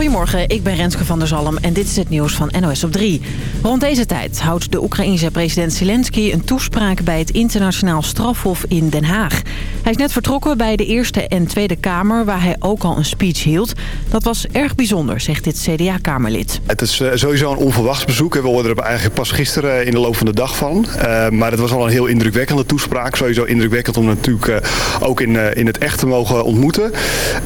Goedemorgen, ik ben Renske van der Zalm en dit is het nieuws van NOS op 3. Rond deze tijd houdt de Oekraïense president Zelensky een toespraak bij het internationaal strafhof in Den Haag. Hij is net vertrokken bij de Eerste en Tweede Kamer waar hij ook al een speech hield. Dat was erg bijzonder, zegt dit CDA-kamerlid. Het is eh, sowieso een onverwachts bezoek. We hoorden er eigenlijk pas gisteren in de loop van de dag van. Uh, maar het was al een heel indrukwekkende toespraak. Sowieso indrukwekkend om natuurlijk ook in, het echt te mogen ontmoeten.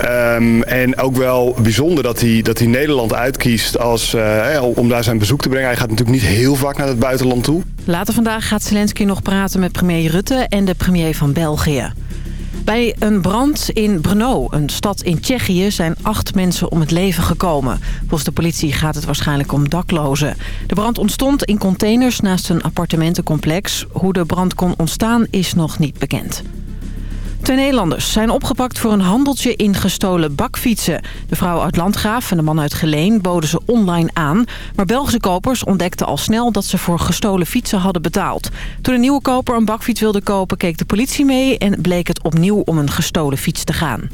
Um, en ook wel bijzonder dat hij, dat hij Nederland uitkiest als, uh, om daar zijn bezoek te brengen. Hij gaat natuurlijk niet heel vaak naar het buitenland toe. Later vandaag gaat Zelensky nog praten met premier Rutte en de premier van België. Bij een brand in Brno, een stad in Tsjechië, zijn acht mensen om het leven gekomen. Volgens de politie gaat het waarschijnlijk om daklozen. De brand ontstond in containers naast een appartementencomplex. Hoe de brand kon ontstaan is nog niet bekend. Twee Nederlanders zijn opgepakt voor een handeltje in gestolen bakfietsen. De vrouw uit Landgraaf en de man uit Geleen boden ze online aan. Maar Belgische kopers ontdekten al snel dat ze voor gestolen fietsen hadden betaald. Toen een nieuwe koper een bakfiets wilde kopen keek de politie mee... en bleek het opnieuw om een gestolen fiets te gaan.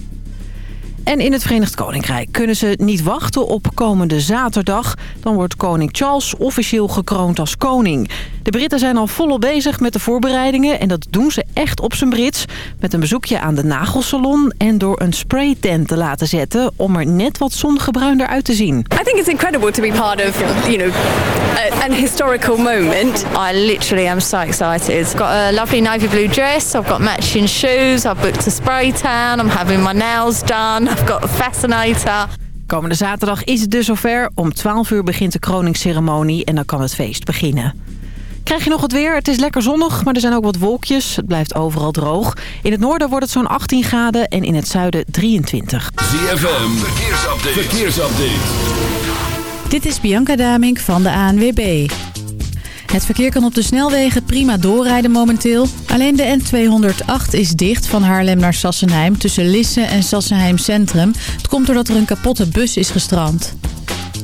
En in het Verenigd Koninkrijk kunnen ze niet wachten op komende zaterdag. Dan wordt koning Charles officieel gekroond als koning. De Britten zijn al volop bezig met de voorbereidingen... en dat doen ze echt op zijn Brits. Met een bezoekje aan de nagelsalon en door een spraytent te laten zetten... om er net wat zongebruinder uit te zien. I think it's incredible to be part of, you know, a, an historical moment. I literally am so excited. I've got a lovely navy blue dress, I've got matching shoes, I've booked a spray tan, I'm having my nails done, I've got a fascinator. Komende zaterdag is het dus zover. Om 12 uur begint de kroningsceremonie en dan kan het feest beginnen. Krijg je nog het weer? Het is lekker zonnig, maar er zijn ook wat wolkjes. Het blijft overal droog. In het noorden wordt het zo'n 18 graden en in het zuiden 23. ZFM, verkeersupdate. verkeersupdate. Dit is Bianca Damink van de ANWB. Het verkeer kan op de snelwegen prima doorrijden momenteel. Alleen de N208 is dicht van Haarlem naar Sassenheim tussen Lisse en Sassenheim Centrum. Het komt doordat er een kapotte bus is gestrand.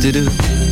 do do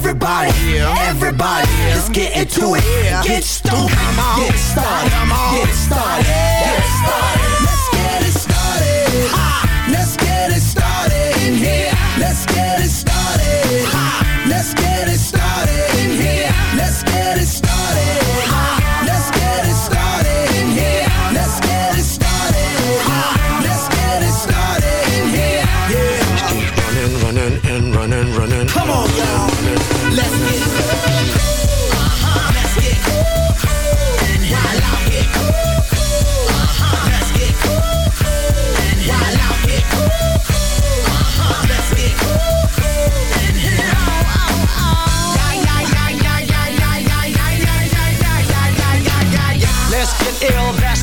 Everybody, everybody, let's get into it. Get stoned, get started, get started, get started. Let's get it started. Let's get it started. In here.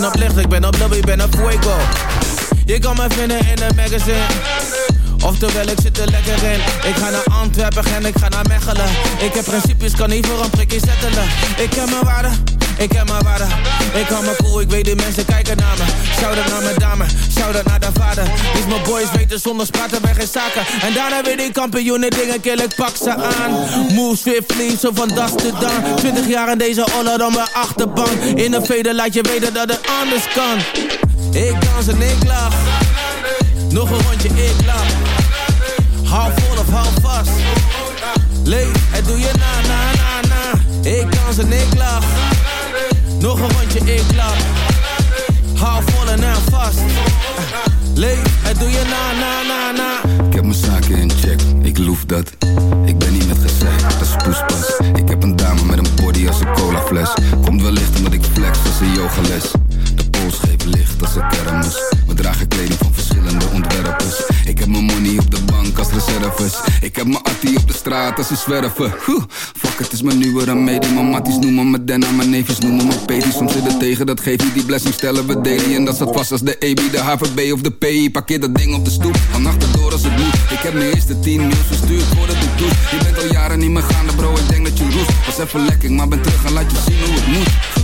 Ben op licht, ik ben op lobby, ik ben op fuego. Je kan me vinden in een magazine. Oftewel, ik zit er lekker in. Ik ga naar Antwerpen en ik ga naar Mechelen. Ik heb principes, kan niet voor een prikje settelen. Ik heb mijn waarde, ik heb mijn waarde. Ik hou me cool, ik weet die mensen kijken naar me. Shout-out naar mijn dame, shout-out naar de vader. Is mijn boys weten zonder praten bij geen zaken. En daarna weer die kampioenen dingen kill, ik pak ze aan. Move swiftly, zo van das to dan. 20 jaar in deze oller dan mijn achterbank. In een veder laat je weten dat het anders kan. Ik dans en ik lach. Nog een rondje, ik lach. Hou vol of hou vast. Leef, het doe je na, na, na, na. Ik dans en ik lach. Nog een rondje, ik lach. Hou vol en hou vast. Leef, het doe je na, na, na, na. Ik heb mijn zaken in check, ik loef dat. Ik ben niet met gezeik, dat is poespas. Ik heb een dame met een body als een colafles Komt wellicht omdat ik flex als een yogales Geeft licht als een kermis. We dragen kleding van verschillende ontwerpers. Ik heb mijn money op de bank als reserves. Ik heb mijn attie op de straat als ze zwerven. Fuck het is mijn nieuwe remedie. Mijn matties noemen me Denna, mijn neefjes noemen me Pedi Soms zit het tegen, dat geeft je die blessing stellen we daily. En dat staat vast als de AB, de HVB of de PI Parkeer dat ding op de stoep, van achterdoor als het moet. Ik heb mijn eerste 10 mails verstuurd voordat ik doe. Je bent al jaren niet meer gaande bro, ik denk dat je roest. Was even lekker, maar ben terug en laat je zien hoe het moet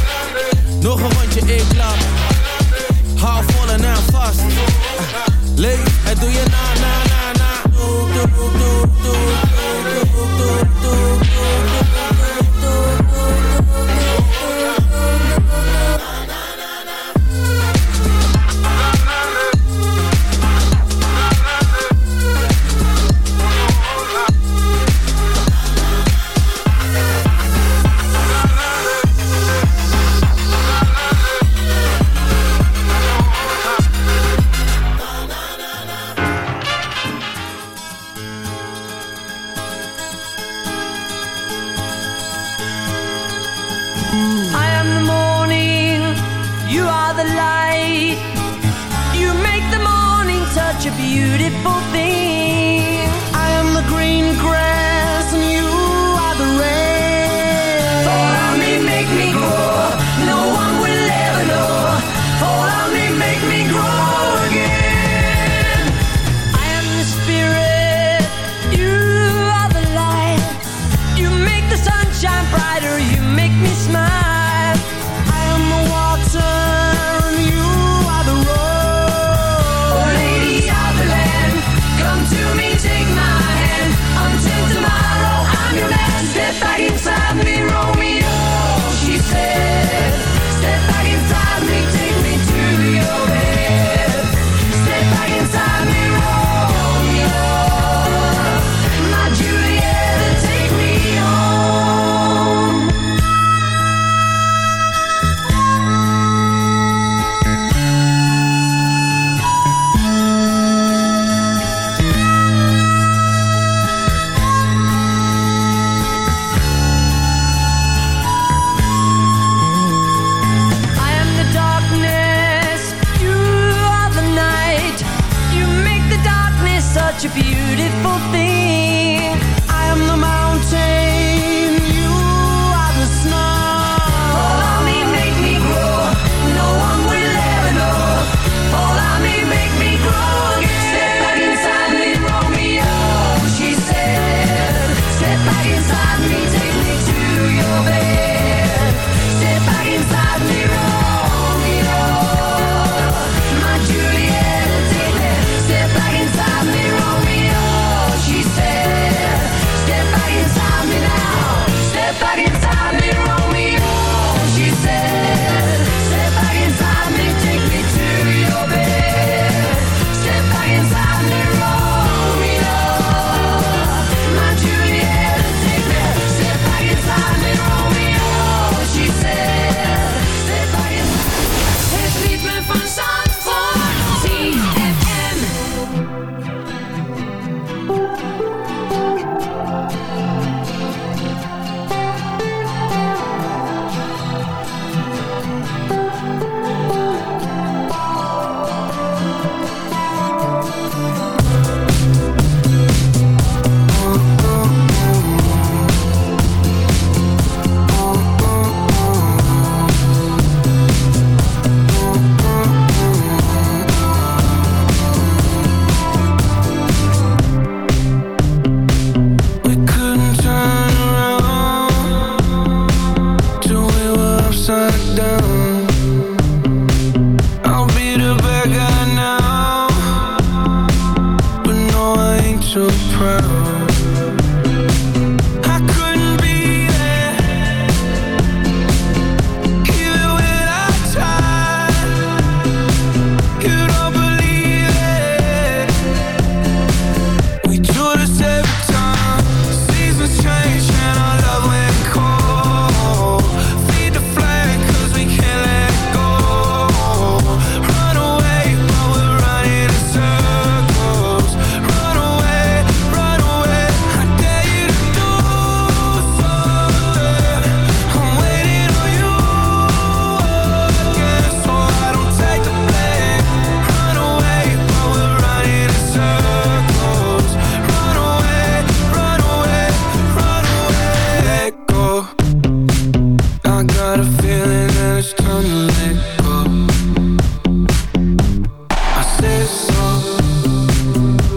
Nog een rondje, ik lach. Hou vol en hou vast. Leef, het doe je na, na, na, na. Doe, doe, doe, doe, doe,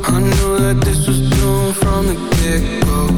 I knew that this was doomed from the get-go.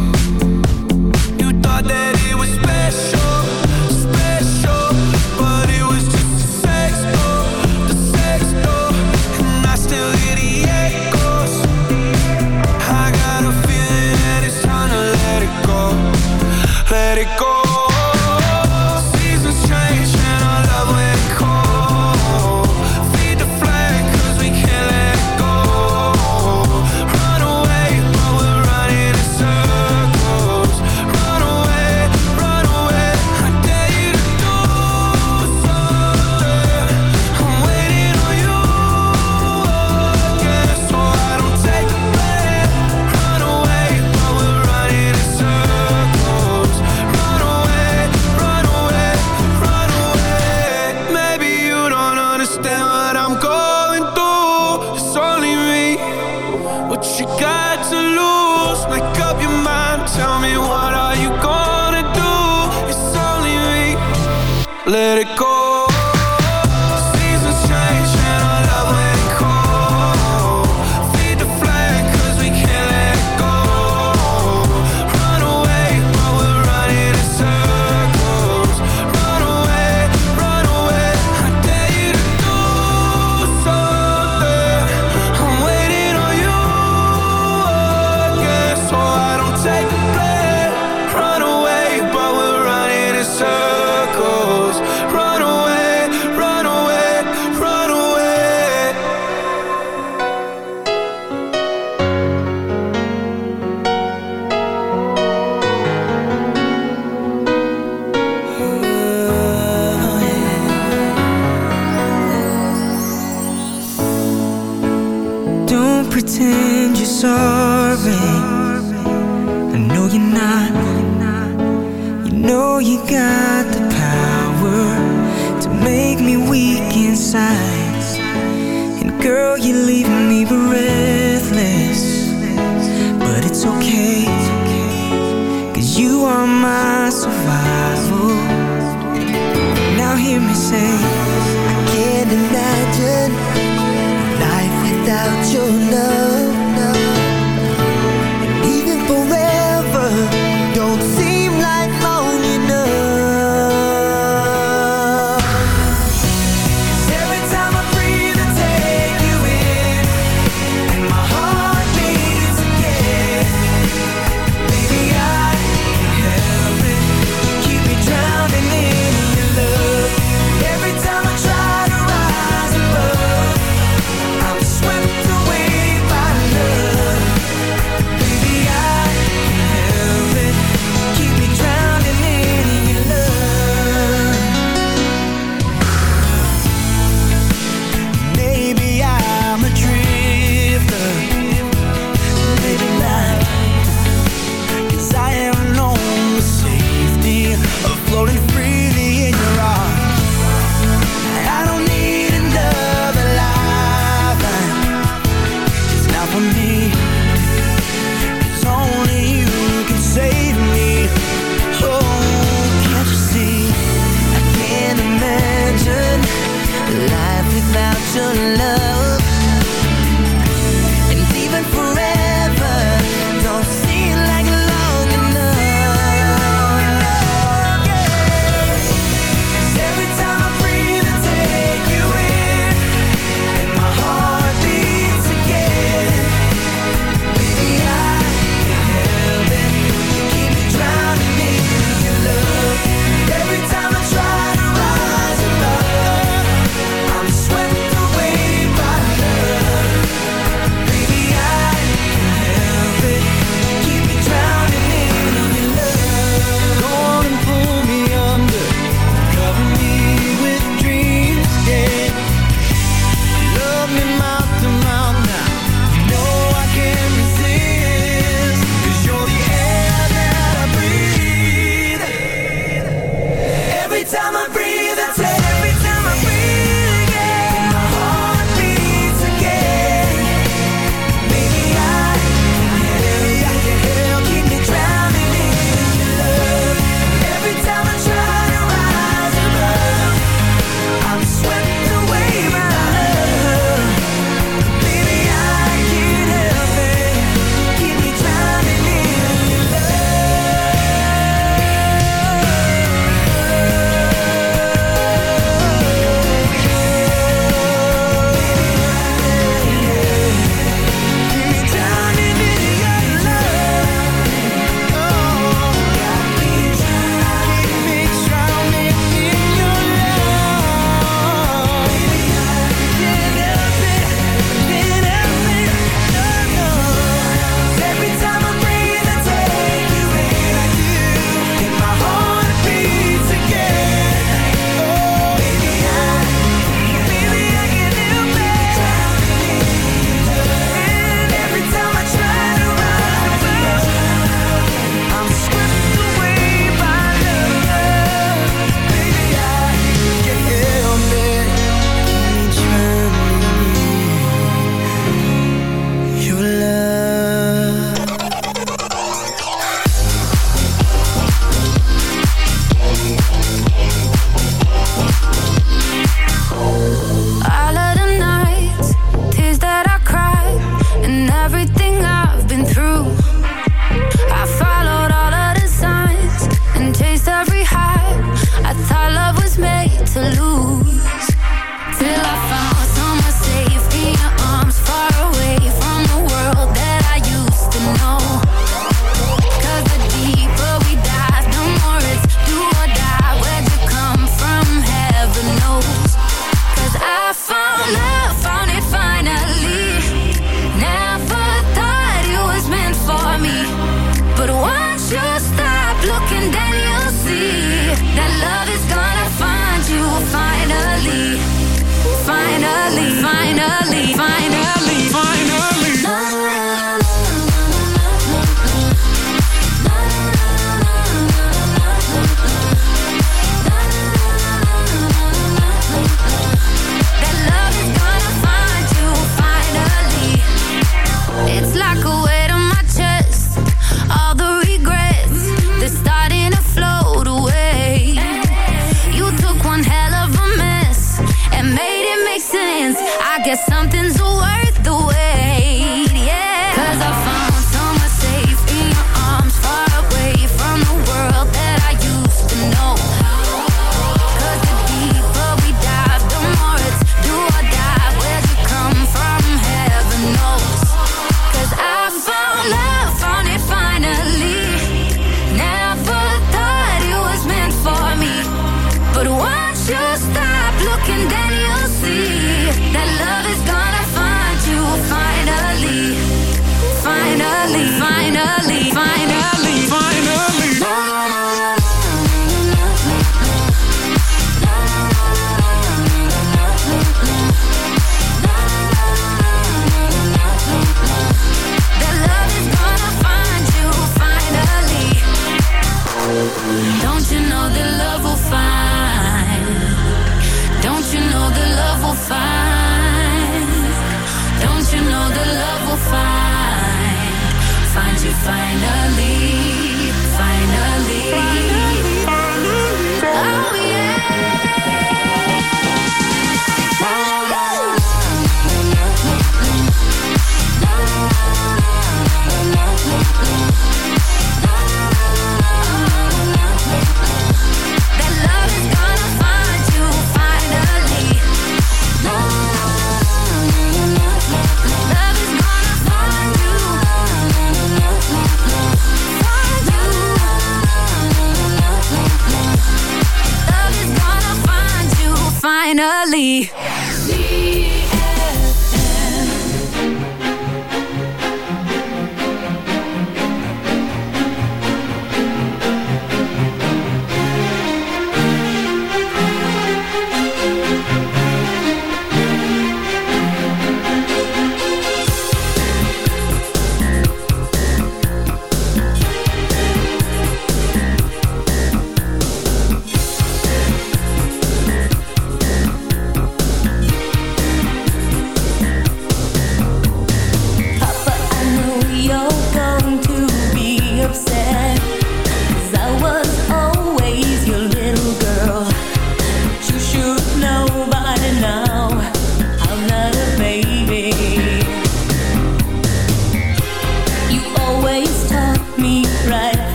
Pretend you're sorry.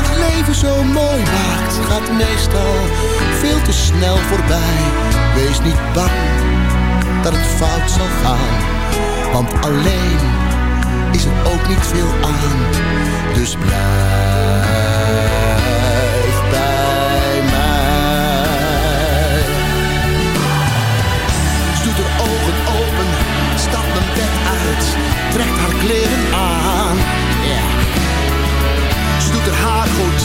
Het leven zo mooi maakt, gaat meestal veel te snel voorbij. Wees niet bang dat het fout zal gaan, want alleen is er ook niet veel aan. Dus blijf bij mij. Ze doet haar ogen open, stapt mijn bed uit, trekt haar kleren aan.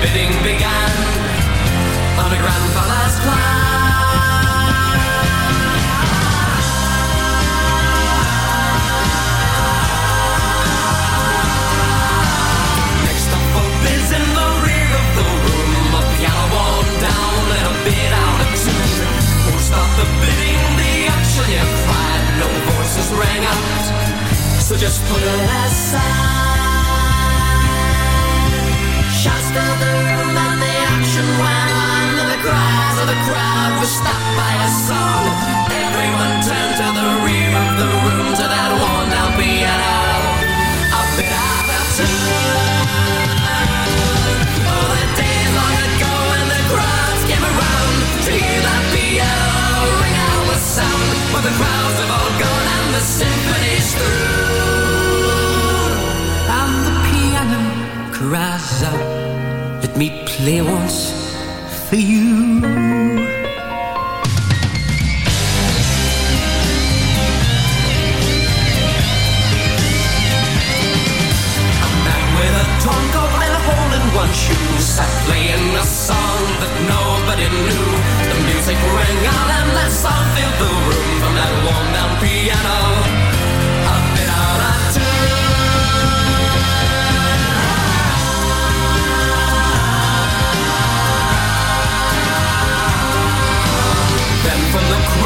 bidding